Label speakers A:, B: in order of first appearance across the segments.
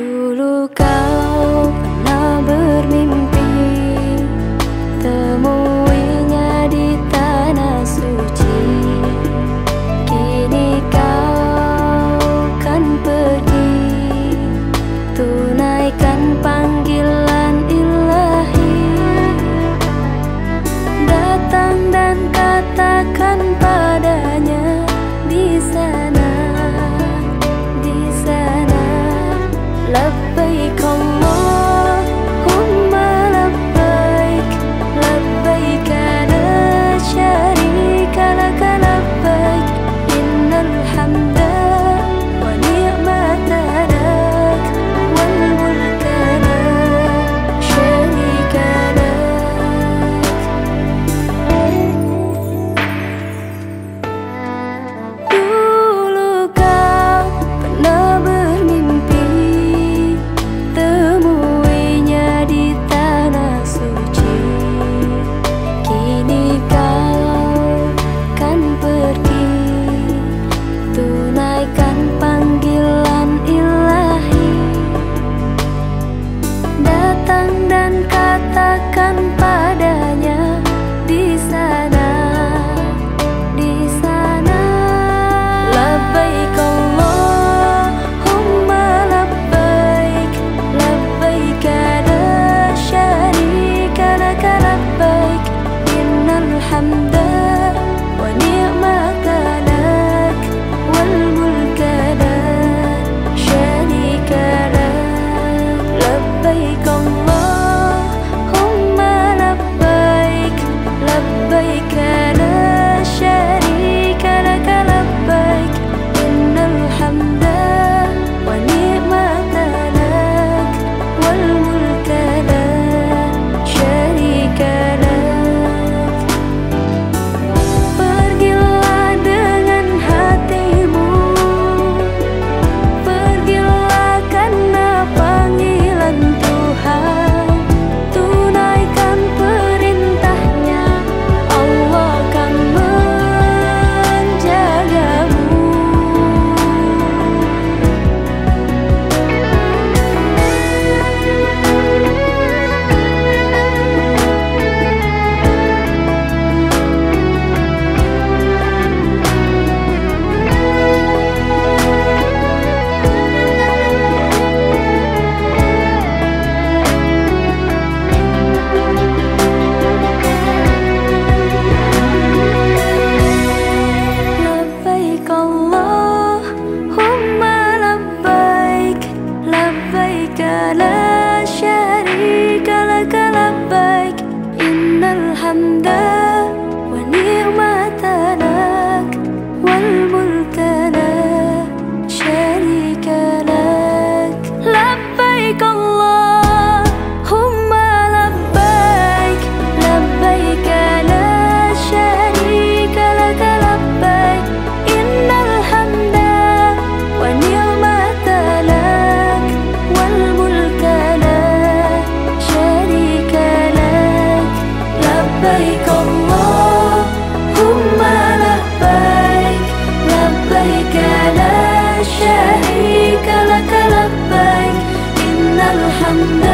A: dulu kau under لبيك لا شريك لك لبيك إن الحمد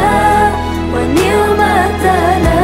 A: والنعمة لك